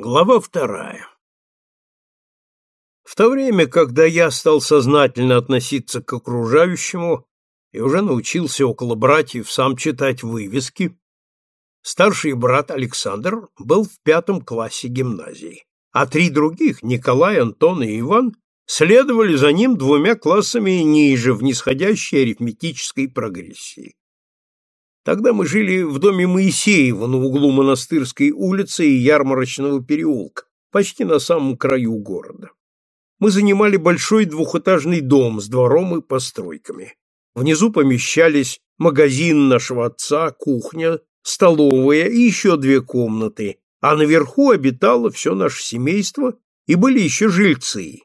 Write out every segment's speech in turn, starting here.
Глава вторая. В то время, когда я стал сознательно относиться к окружающему и уже научился около братьев сам читать вывески, старший брат Александр был в пятом классе гимназии, а три других, Николай, Антон и Иван, следовали за ним двумя классами ниже в нисходящей арифметической прогрессии. Тогда мы жили в доме Моисеева на углу Монастырской улицы и Ярмарочного переулка, почти на самом краю города. Мы занимали большой двухэтажный дом с двором и постройками. Внизу помещались магазин нашего отца, кухня, столовая и еще две комнаты, а наверху обитало все наше семейство и были еще жильцы.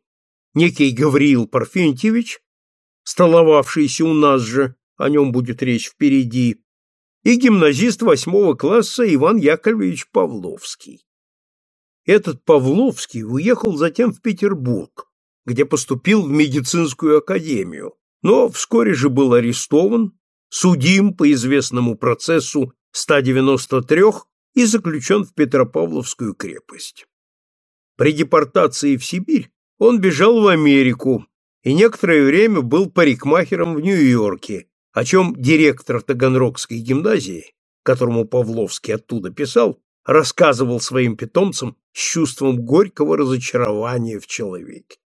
Некий Гавриил Парфентьевич, столовавшийся у нас же, о нем будет речь впереди, и гимназист восьмого класса Иван Яковлевич Павловский. Этот Павловский уехал затем в Петербург, где поступил в медицинскую академию, но вскоре же был арестован, судим по известному процессу 193 и заключен в Петропавловскую крепость. При депортации в Сибирь он бежал в Америку и некоторое время был парикмахером в Нью-Йорке, о чем директор Таганрогской гимназии, которому Павловский оттуда писал, рассказывал своим питомцам с чувством горького разочарования в человеке.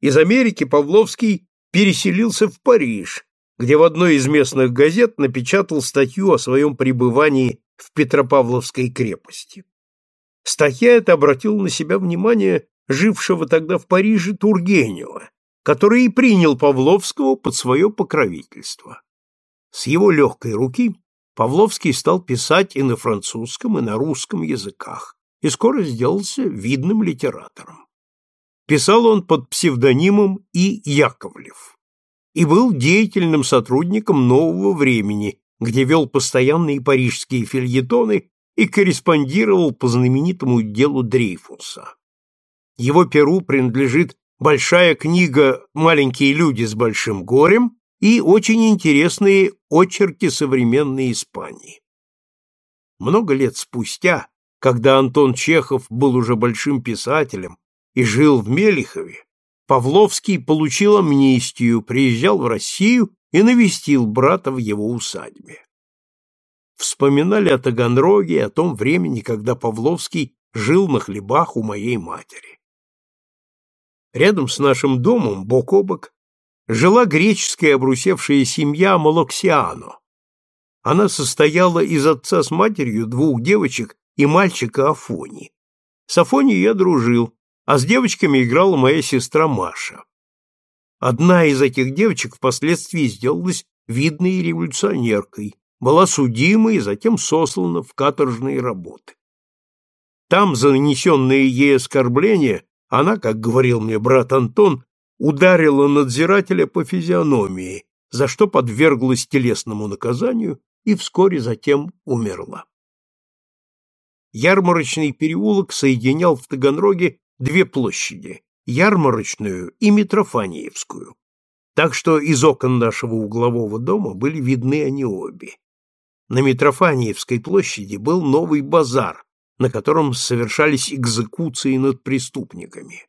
Из Америки Павловский переселился в Париж, где в одной из местных газет напечатал статью о своем пребывании в Петропавловской крепости. Статья эта обратила на себя внимание жившего тогда в Париже Тургенева, который и принял Павловского под свое покровительство. С его легкой руки Павловский стал писать и на французском, и на русском языках, и скоро сделался видным литератором. Писал он под псевдонимом И. Яковлев и был деятельным сотрудником «Нового времени», где вел постоянные парижские фильетоны и корреспондировал по знаменитому делу Дрейфуса. Его перу принадлежит большая книга «Маленькие люди с большим горем» и очень интересные очерки современной Испании. Много лет спустя, когда Антон Чехов был уже большим писателем и жил в Мелихове, Павловский получил амнистию, приезжал в Россию и навестил брата в его усадьбе. Вспоминали о Таганроге о том времени, когда Павловский жил на хлебах у моей матери. Рядом с нашим домом, бок о бок, жила греческая обрусевшая семья Малоксиано. Она состояла из отца с матерью, двух девочек и мальчика Афони. С Афонией я дружил, а с девочками играла моя сестра Маша. Одна из этих девочек впоследствии сделалась видной революционеркой, была судима и затем сослана в каторжные работы. Там за нанесенные ей оскорбления она, как говорил мне брат Антон, ударила надзирателя по физиономии, за что подверглась телесному наказанию и вскоре затем умерла. Ярмарочный переулок соединял в Таганроге две площади – Ярмарочную и Митрофаниевскую, так что из окон нашего углового дома были видны они обе. На Митрофаниевской площади был новый базар, на котором совершались экзекуции над преступниками.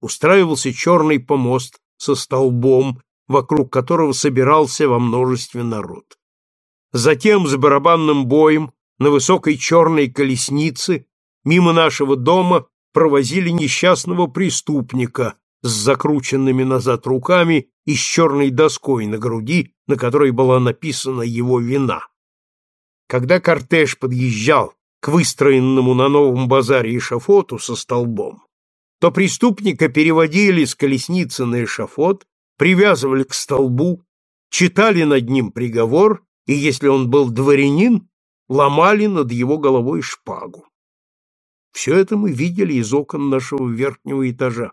Устраивался черный помост со столбом, вокруг которого собирался во множестве народ. Затем с барабанным боем на высокой черной колеснице мимо нашего дома провозили несчастного преступника с закрученными назад руками и с черной доской на груди, на которой была написана его вина. Когда кортеж подъезжал к выстроенному на новом базаре эшафоту со столбом, то преступника переводили с колесницы на эшафот, привязывали к столбу, читали над ним приговор, и если он был дворянин, ломали над его головой шпагу. Все это мы видели из окон нашего верхнего этажа.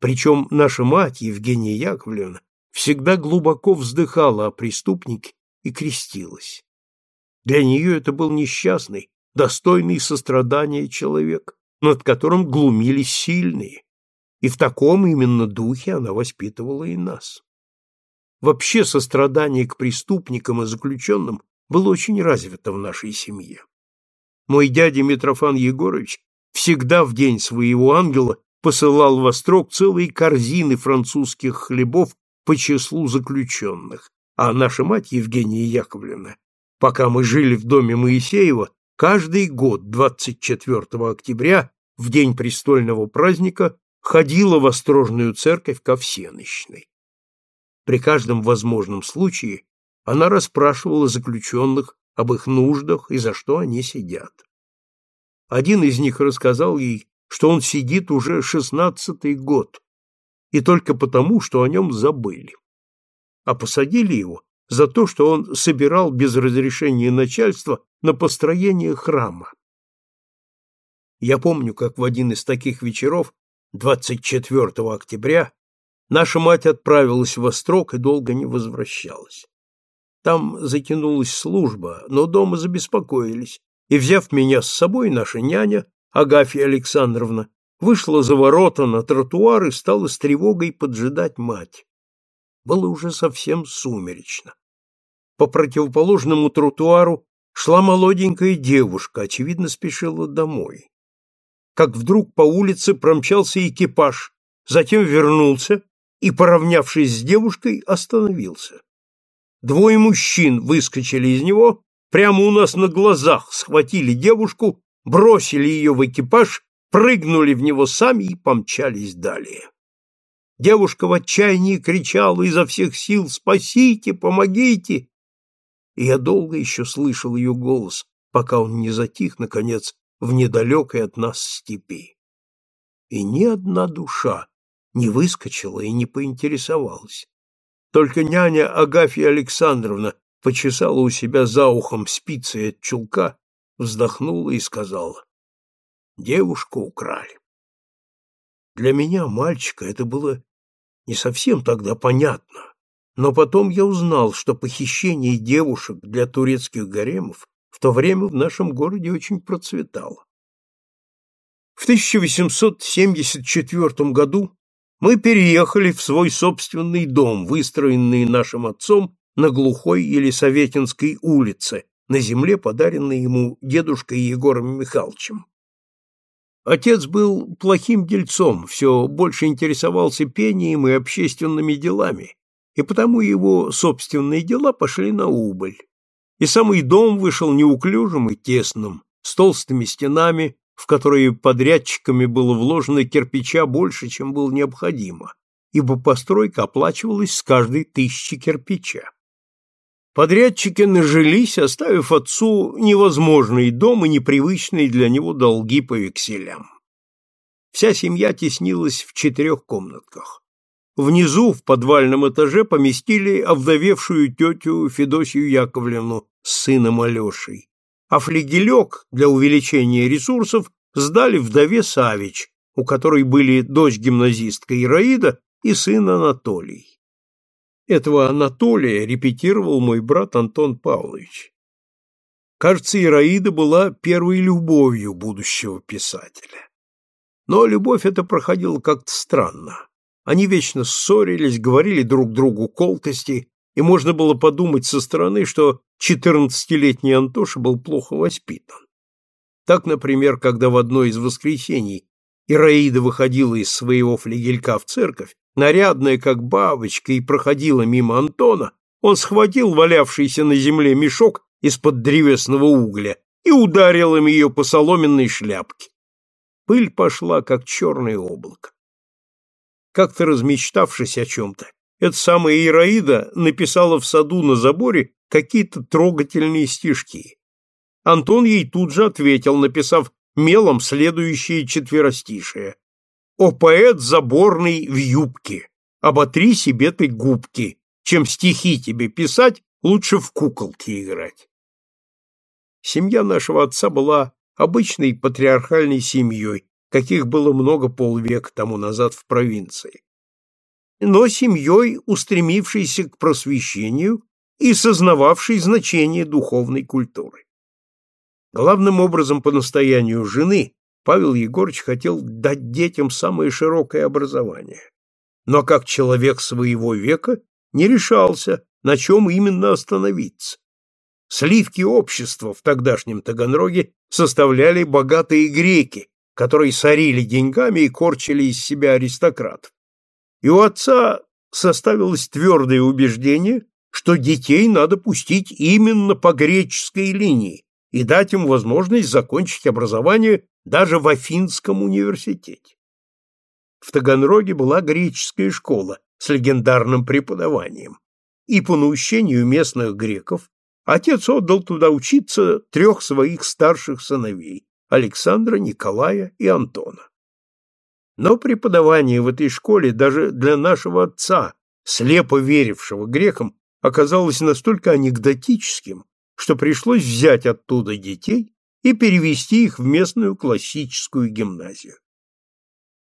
Причем наша мать, Евгения Яковлевна, всегда глубоко вздыхала о преступнике и крестилась. Для нее это был несчастный, достойный сострадания человек, над которым глумились сильные. И в таком именно духе она воспитывала и нас. Вообще сострадание к преступникам и заключенным было очень развито в нашей семье. Мой дядя Митрофан Егорович всегда в день своего ангела посылал в Острог целые корзины французских хлебов по числу заключенных, а наша мать Евгения Яковлевна, пока мы жили в доме Моисеева, каждый год 24 октября, в день престольного праздника, ходила в Острожную церковь ко всенощной. При каждом возможном случае она расспрашивала заключенных об их нуждах и за что они сидят. Один из них рассказал ей, что он сидит уже шестнадцатый год, и только потому, что о нем забыли. А посадили его за то, что он собирал без разрешения начальства на построение храма. Я помню, как в один из таких вечеров, 24 октября, наша мать отправилась в Острог и долго не возвращалась. Там затянулась служба, но дома забеспокоились, и, взяв меня с собой, наша няня, Агафья Александровна, вышла за ворота на тротуар и стала с тревогой поджидать мать. Было уже совсем сумеречно. По противоположному тротуару шла молоденькая девушка, очевидно, спешила домой. Как вдруг по улице промчался экипаж, затем вернулся и, поравнявшись с девушкой, остановился. Двое мужчин выскочили из него прямо у нас на глазах схватили девушку, бросили ее в экипаж, прыгнули в него сами и помчались далее. Девушка в отчаянии кричала изо всех сил «Спасите! Помогите!» И я долго еще слышал ее голос, пока он не затих, наконец, в недалекой от нас степи. И ни одна душа не выскочила и не поинтересовалась. Только няня Агафья Александровна почесала у себя за ухом спицы от чулка, вздохнула и сказала, «Девушку украли». Для меня, мальчика, это было не совсем тогда понятно, но потом я узнал, что похищение девушек для турецких гаремов в то время в нашем городе очень процветало. В 1874 году мы переехали в свой собственный дом, выстроенный нашим отцом на глухой Елисаветинской улице, на земле, подаренной ему дедушкой Егором Михайловичем. Отец был плохим дельцом, все больше интересовался пением и общественными делами, и потому его собственные дела пошли на убыль. И самый дом вышел неуклюжим и тесным, с толстыми стенами, в которые подрядчиками было вложено кирпича больше, чем было необходимо, ибо постройка оплачивалась с каждой тысячи кирпича. Подрядчики нажились, оставив отцу невозможный дом и непривычные для него долги по векселям. Вся семья теснилась в четырех комнатках. Внизу, в подвальном этаже, поместили овдовевшую тетю Федосию Яковлевну с сыном Алешей, а флигелек для увеличения ресурсов сдали вдове Савич, у которой были дочь-гимназистка Ираида и сын Анатолий. Этого Анатолия репетировал мой брат Антон Павлович. Кажется, Ираида была первой любовью будущего писателя. Но любовь эта проходила как-то странно. Они вечно ссорились, говорили друг другу колкости, и можно было подумать со стороны, что четырнадцатилетний Антоша был плохо воспитан. Так, например, когда в одно из воскресений Ираида выходила из своего флигелька в церковь, нарядная как бабочка, и проходила мимо Антона, он схватил валявшийся на земле мешок из-под древесного угля и ударил им ее по соломенной шляпке. Пыль пошла, как черное облако. Как-то размечтавшись о чем-то, эта самая Ираида написала в саду на заборе какие-то трогательные стишки. Антон ей тут же ответил, написав мелом следующие четверостишие. О, поэт заборный в юбке, оботри себе ты губки, чем стихи тебе писать, лучше в куколки играть. Семья нашего отца была обычной патриархальной семьей, каких было много полвека тому назад в провинции. Но семьей, устремившейся к просвещению и сознававшей значение духовной культуры. Главным образом по настоянию жены Павел Егорович хотел дать детям самое широкое образование, но как человек своего века не решался, на чем именно остановиться. Сливки общества в тогдашнем Таганроге составляли богатые греки, которые сорили деньгами и корчили из себя аристократов. И у отца составилось твердое убеждение, что детей надо пустить именно по греческой линии и дать им возможность закончить образование даже в Афинском университете. В Таганроге была греческая школа с легендарным преподаванием, и по наущению местных греков отец отдал туда учиться трех своих старших сыновей – Александра, Николая и Антона. Но преподавание в этой школе даже для нашего отца, слепо верившего грекам, оказалось настолько анекдотическим, что пришлось взять оттуда детей и перевести их в местную классическую гимназию.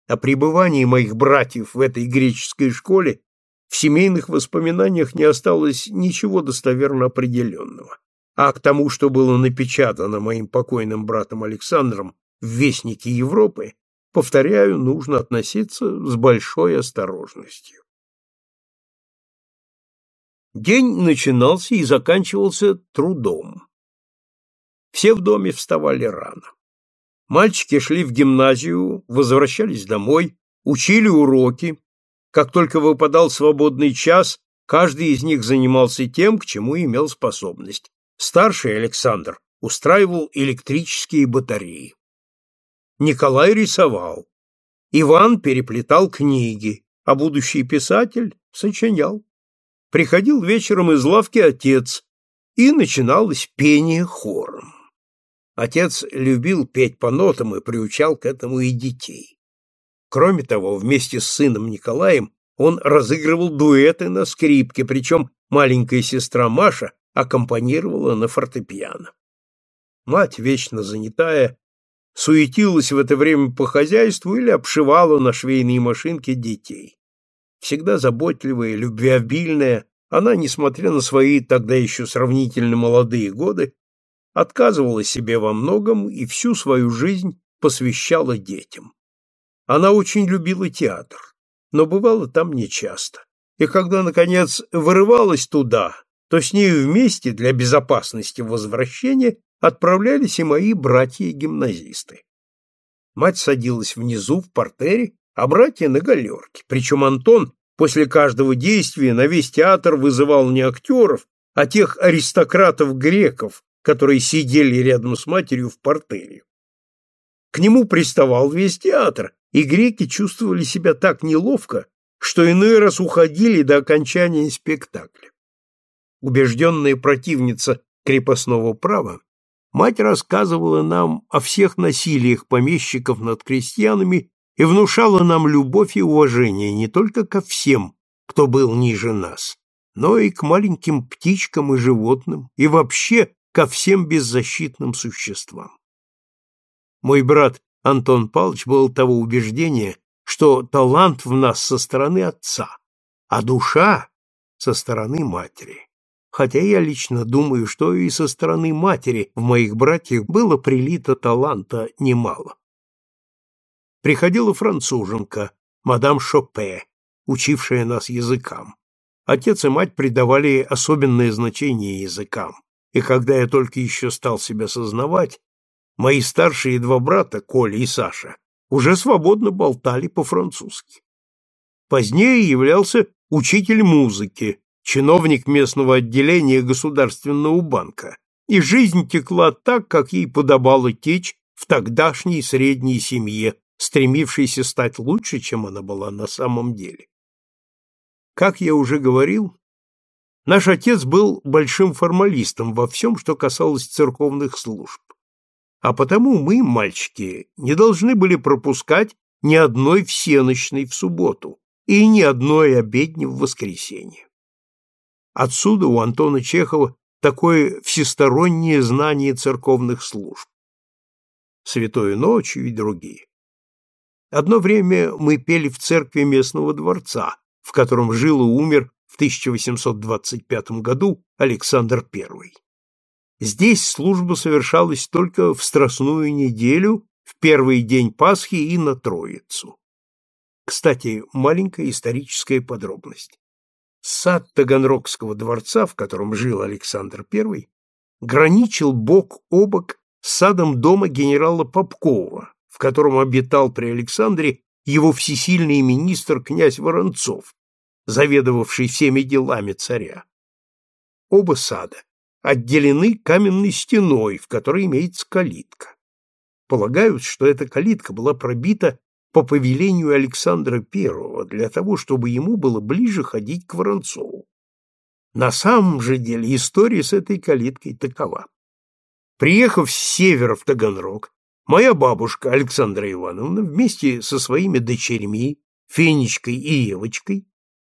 О пребывании моих братьев в этой греческой школе в семейных воспоминаниях не осталось ничего достоверно определенного, а к тому, что было напечатано моим покойным братом Александром в Вестнике Европы, повторяю, нужно относиться с большой осторожностью. День начинался и заканчивался трудом. Все в доме вставали рано. Мальчики шли в гимназию, возвращались домой, учили уроки. Как только выпадал свободный час, каждый из них занимался тем, к чему имел способность. Старший Александр устраивал электрические батареи. Николай рисовал. Иван переплетал книги, а будущий писатель сочинял приходил вечером из лавки отец, и начиналось пение хором. Отец любил петь по нотам и приучал к этому и детей. Кроме того, вместе с сыном Николаем он разыгрывал дуэты на скрипке, причем маленькая сестра Маша аккомпанировала на фортепиано. Мать, вечно занятая, суетилась в это время по хозяйству или обшивала на швейной машинке детей. Всегда заботливая, любвеобильная, она, несмотря на свои тогда еще сравнительно молодые годы, отказывала себе во многом и всю свою жизнь посвящала детям. Она очень любила театр, но бывала там нечасто. И когда, наконец, вырывалась туда, то с нею вместе для безопасности возвращения отправлялись и мои братья-гимназисты. Мать садилась внизу в портере а братья на галерке. Причем Антон после каждого действия на весь театр вызывал не актеров, а тех аристократов-греков, которые сидели рядом с матерью в портере. К нему приставал весь театр, и греки чувствовали себя так неловко, что иной раз уходили до окончания спектакля. Убежденная противница крепостного права, мать рассказывала нам о всех насилиях помещиков над крестьянами и внушала нам любовь и уважение не только ко всем, кто был ниже нас, но и к маленьким птичкам и животным, и вообще ко всем беззащитным существам. Мой брат Антон Павлович был того убеждения, что талант в нас со стороны отца, а душа со стороны матери. Хотя я лично думаю, что и со стороны матери в моих братьях было прилито таланта немало приходила француженка, мадам Шопе, учившая нас языкам. Отец и мать придавали особенное значение языкам, и когда я только еще стал себя сознавать, мои старшие два брата, Коля и Саша, уже свободно болтали по-французски. Позднее являлся учитель музыки, чиновник местного отделения Государственного банка, и жизнь текла так, как ей подобало течь в тогдашней средней семье, стремившейся стать лучше, чем она была на самом деле. Как я уже говорил, наш отец был большим формалистом во всем, что касалось церковных служб. А потому мы, мальчики, не должны были пропускать ни одной всеночной в субботу и ни одной обедни в воскресенье. Отсюда у Антона Чехова такое всестороннее знание церковных служб. Святою ночью и другие. Одно время мы пели в церкви местного дворца, в котором жил и умер в 1825 году Александр I. Здесь служба совершалась только в Страстную неделю, в первый день Пасхи и на Троицу. Кстати, маленькая историческая подробность. Сад Таганрогского дворца, в котором жил Александр I, граничил бок о бок с садом дома генерала Попкова, в котором обитал при Александре его всесильный министр князь Воронцов, заведовавший всеми делами царя. Оба сада отделены каменной стеной, в которой имеется калитка. Полагают, что эта калитка была пробита по повелению Александра I для того, чтобы ему было ближе ходить к Воронцову. На самом же деле история с этой калиткой такова. Приехав с севера в Таганрог, моя бабушка Александра Ивановна вместе со своими дочерьми, Фенечкой и Евочкой,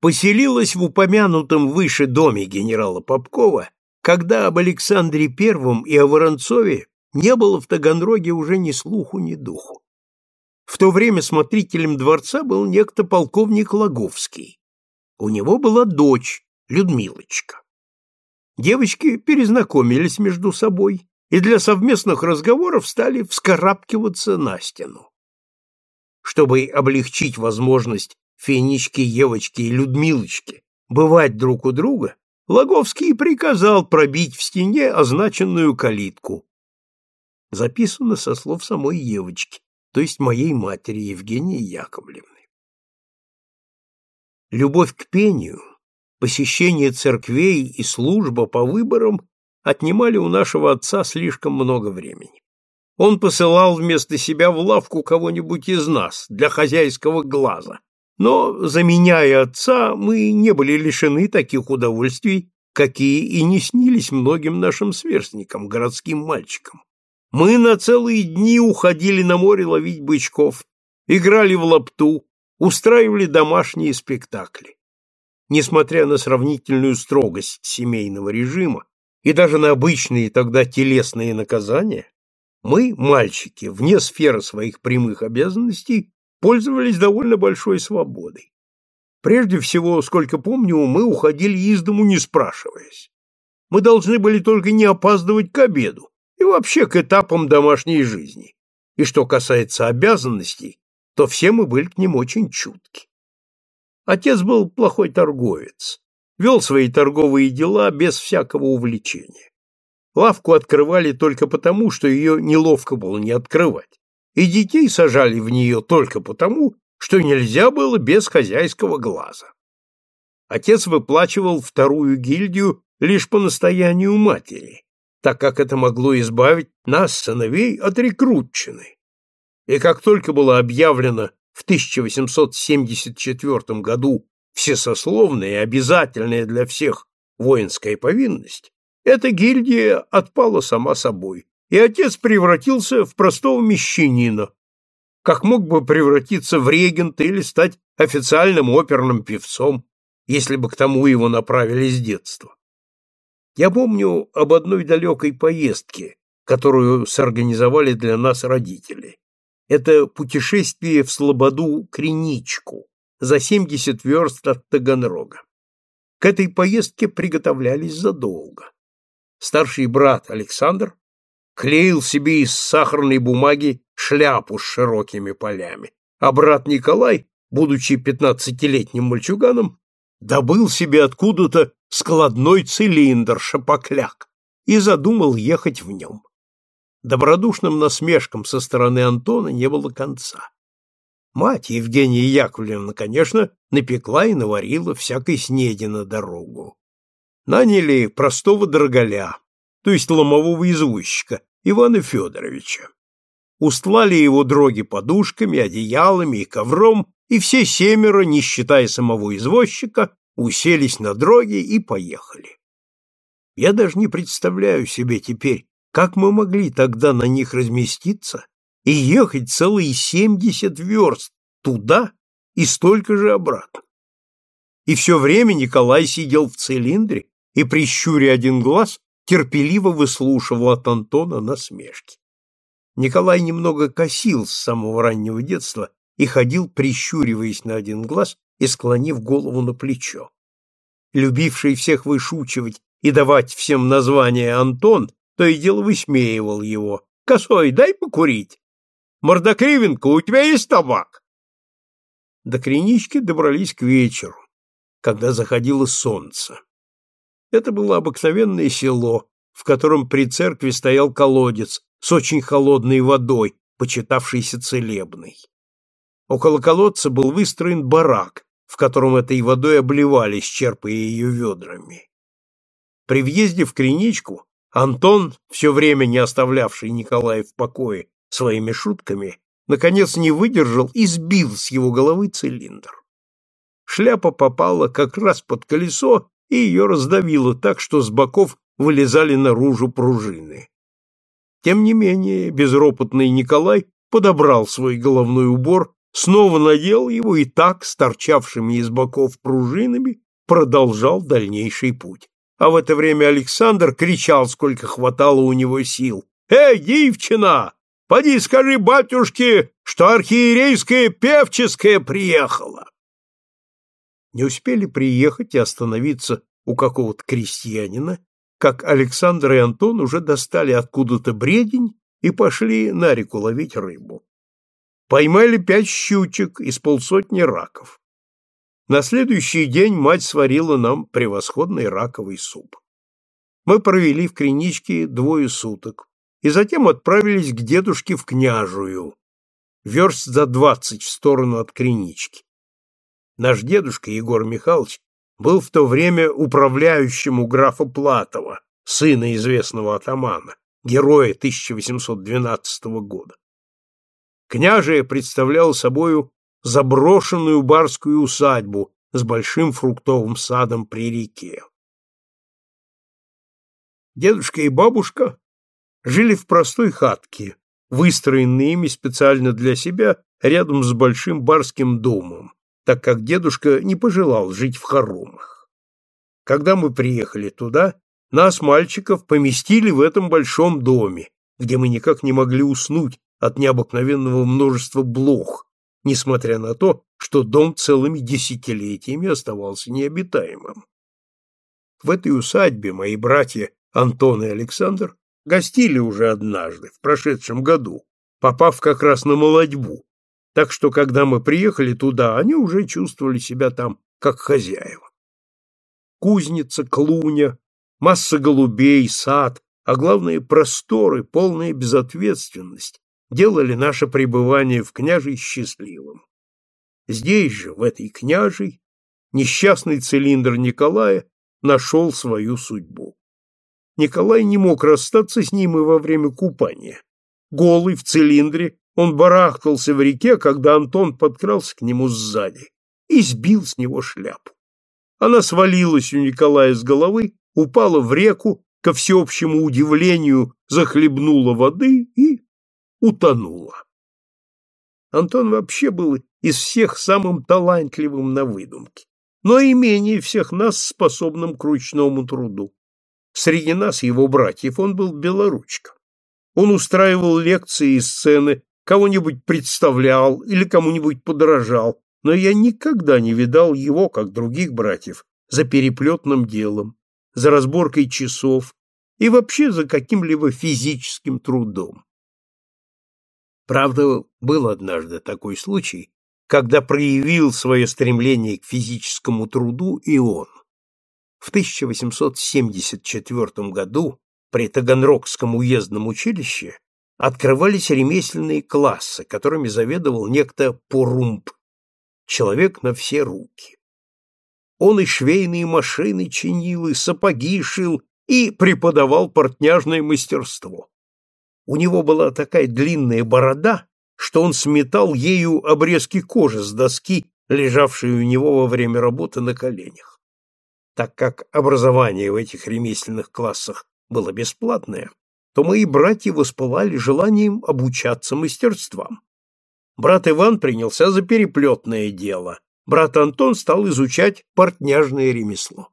поселилась в упомянутом выше доме генерала Попкова, когда об Александре Первом и о Воронцове не было в Таганроге уже ни слуху, ни духу. В то время смотрителем дворца был некто полковник Логовский. У него была дочь, Людмилочка. Девочки перезнакомились между собой, и для совместных разговоров стали вскарабкиваться на стену. Чтобы облегчить возможность Фенечке, Евочке и Людмилочке бывать друг у друга, Логовский приказал пробить в стене означенную калитку. Записано со слов самой Евочки, то есть моей матери Евгении Яковлевны. Любовь к пению, посещение церквей и служба по выборам отнимали у нашего отца слишком много времени. Он посылал вместо себя в лавку кого-нибудь из нас для хозяйского глаза, но, заменяя отца, мы не были лишены таких удовольствий, какие и не снились многим нашим сверстникам, городским мальчикам. Мы на целые дни уходили на море ловить бычков, играли в лапту, устраивали домашние спектакли. Несмотря на сравнительную строгость семейного режима, и даже на обычные тогда телесные наказания, мы, мальчики, вне сферы своих прямых обязанностей, пользовались довольно большой свободой. Прежде всего, сколько помню, мы уходили из дому, не спрашиваясь. Мы должны были только не опаздывать к обеду и вообще к этапам домашней жизни. И что касается обязанностей, то все мы были к ним очень чутки. Отец был плохой торговец, вел свои торговые дела без всякого увлечения. Лавку открывали только потому, что ее неловко было не открывать, и детей сажали в нее только потому, что нельзя было без хозяйского глаза. Отец выплачивал вторую гильдию лишь по настоянию матери, так как это могло избавить нас, сыновей, от рекрутчины. И как только было объявлено в 1874 году всесословная и обязательная для всех воинская повинность, эта гильдия отпала сама собой, и отец превратился в простого мещанина, как мог бы превратиться в регента или стать официальным оперным певцом, если бы к тому его направили с детства. Я помню об одной далекой поездке, которую сорганизовали для нас родители. Это путешествие в Слободу Криничку за 70 верст от Таганрога. К этой поездке приготовлялись задолго. Старший брат Александр клеил себе из сахарной бумаги шляпу с широкими полями, а брат Николай, будучи пятнадцатилетним мальчуганом, добыл себе откуда-то складной цилиндр шапокляк и задумал ехать в нем. Добродушным насмешкам со стороны Антона не было конца. Мать Евгения Яковлевна, конечно, напекла и наварила всякой снеди на дорогу. Наняли простого дроголя, то есть ломового извозчика, Ивана Федоровича. Устлали его дроги подушками, одеялами и ковром, и все семеро, не считая самого извозчика, уселись на дроги и поехали. Я даже не представляю себе теперь, как мы могли тогда на них разместиться и ехать целые семьдесят верст туда и столько же обратно? И все время Николай сидел в цилиндре и, прищуря один глаз, терпеливо выслушивал от Антона насмешки. Николай немного косил с самого раннего детства и ходил, прищуриваясь на один глаз и склонив голову на плечо. Любивший всех вышучивать и давать всем названия Антон то и дело высмеивал его. «Косой, дай покурить! Мордокривенко, у тебя есть табак?» До Кринички добрались к вечеру, когда заходило солнце. Это было обыкновенное село, в котором при церкви стоял колодец с очень холодной водой, почитавшейся целебной. Около колодца был выстроен барак, в котором этой водой обливались, черпая ее ведрами. При въезде в Криничку Антон, все время не оставлявший Николая в покое своими шутками, наконец не выдержал и сбил с его головы цилиндр. Шляпа попала как раз под колесо, и ее раздавило так, что с боков вылезали наружу пружины. Тем не менее, безропотный Николай подобрал свой головной убор, снова надел его и так, с торчавшими из боков пружинами, продолжал дальнейший путь. А в это время Александр кричал, сколько хватало у него сил. «Эй, девчина, поди скажи батюшке, что архиерейская певческая приехала!» Не успели приехать и остановиться у какого-то крестьянина, как Александр и Антон уже достали откуда-то бредень и пошли на реку ловить рыбу. Поймали пять щучек из полсотни раков. На следующий день мать сварила нам превосходный раковый суп. Мы провели в Криничке двое суток и затем отправились к дедушке в Княжую, верст за двадцать в сторону от Кринички. Наш дедушка Егор Михайлович был в то время управляющим у графа Платова, сына известного атамана, героя 1812 года. Княжие представлял собою заброшенную барскую усадьбу с большим фруктовым садом при реке. Дедушка и бабушка жили в простой хатке, выстроенной ими специально для себя рядом с большим барским домом, так как дедушка не пожелал жить в хоромах. Когда мы приехали туда, нас, мальчиков, поместили в этом большом доме, где мы никак не могли уснуть от необыкновенного множества блох, несмотря на то, что дом целыми десятилетиями оставался необитаемым. В этой усадьбе мои братья Антон и Александр гостили уже однажды, в прошедшем году, попав как раз на молодьбу, так что, когда мы приехали туда, они уже чувствовали себя там как хозяева. Кузница, клуня, масса голубей, сад, а главное просторы, полная безответственность, делали наше пребывание в княжей счастливым. Здесь же, в этой княжей, несчастный цилиндр Николая нашел свою судьбу. Николай не мог расстаться с ним и во время купания. Голый в цилиндре, он барахтался в реке, когда Антон подкрался к нему сзади и сбил с него шляпу. Она свалилась у Николая с головы, упала в реку, ко всеобщему удивлению захлебнула воды и утонула. Антон вообще был из всех самым талантливым на выдумке, но и менее всех нас способным к ручному труду. Среди нас, его братьев, он был белоручка. Он устраивал лекции и сцены, кого-нибудь представлял или кому-нибудь подражал, но я никогда не видал его, как других братьев, за переплетным делом, за разборкой часов и вообще за каким-либо физическим трудом. Правда, был однажды такой случай, когда проявил свое стремление к физическому труду и он. В 1874 году при Таганрогском уездном училище открывались ремесленные классы, которыми заведовал некто Порумб, человек на все руки. Он и швейные машины чинил, и сапоги шил, и преподавал портняжное мастерство. У него была такая длинная борода, что он сметал ею обрезки кожи с доски, лежавшей у него во время работы на коленях. Так как образование в этих ремесленных классах было бесплатное, то мои братья воспылали желанием обучаться мастерствам. Брат Иван принялся за переплетное дело, брат Антон стал изучать портняжное ремесло.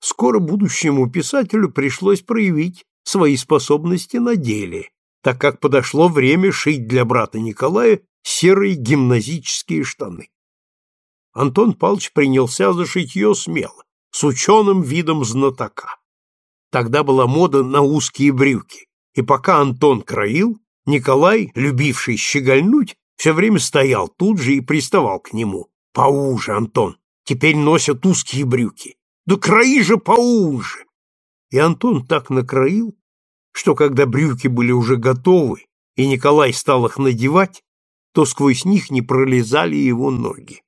Скоро будущему писателю пришлось проявить свои способности на деле, так как подошло время шить для брата Николая серые гимназические штаны. Антон Павлович принялся за шитье смело, с ученым видом знатока. Тогда была мода на узкие брюки, и пока Антон краил, Николай, любивший щегольнуть, все время стоял тут же и приставал к нему. «Поуже, Антон, теперь носят узкие брюки. Да краи же поуже!» И Антон так накроил, что когда брюки были уже готовы, и Николай стал их надевать, то сквозь них не пролезали его ноги.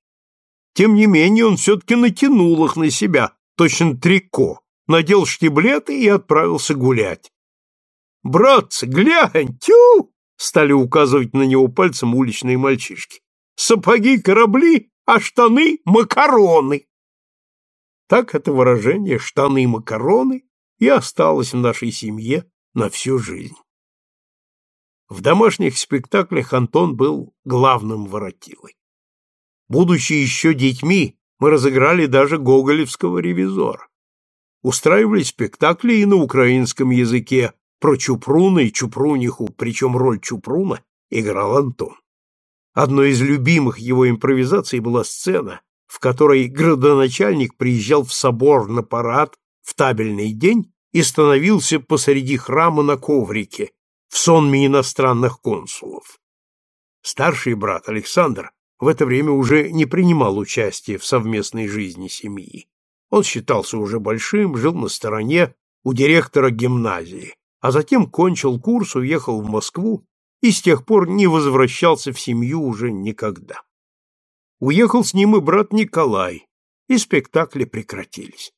Тем не менее он все-таки натянул их на себя, точно трико, надел штиблеты и отправился гулять. «Братцы, глянь, тю!» — стали указывать на него пальцем уличные мальчишки. «Сапоги — корабли, а штаны — макароны!» Так это выражение «штаны-макароны» и осталось в нашей семье на всю жизнь. В домашних спектаклях Антон был главным воротилой. Будучи еще детьми, мы разыграли даже гоголевского ревизора. Устраивали спектакли и на украинском языке про Чупруна и Чупруниху, причем роль Чупруна играл Антон. Одной из любимых его импровизаций была сцена, в которой градоначальник приезжал в собор на парад в табельный день и становился посреди храма на коврике, в сонме иностранных консулов. Старший брат Александр в это время уже не принимал участия в совместной жизни семьи. Он считался уже большим, жил на стороне у директора гимназии, а затем кончил курс, уехал в Москву и с тех пор не возвращался в семью уже никогда. Уехал с ним и брат Николай, и спектакли прекратились.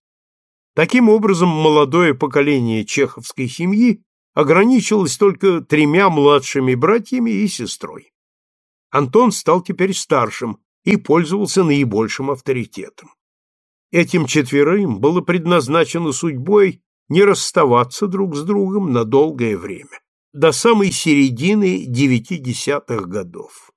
Таким образом, молодое поколение чеховской семьи ограничилось только тремя младшими братьями и сестрой. Антон стал теперь старшим и пользовался наибольшим авторитетом. Этим четверым было предназначено судьбой не расставаться друг с другом на долгое время, до самой середины девятидесятых годов.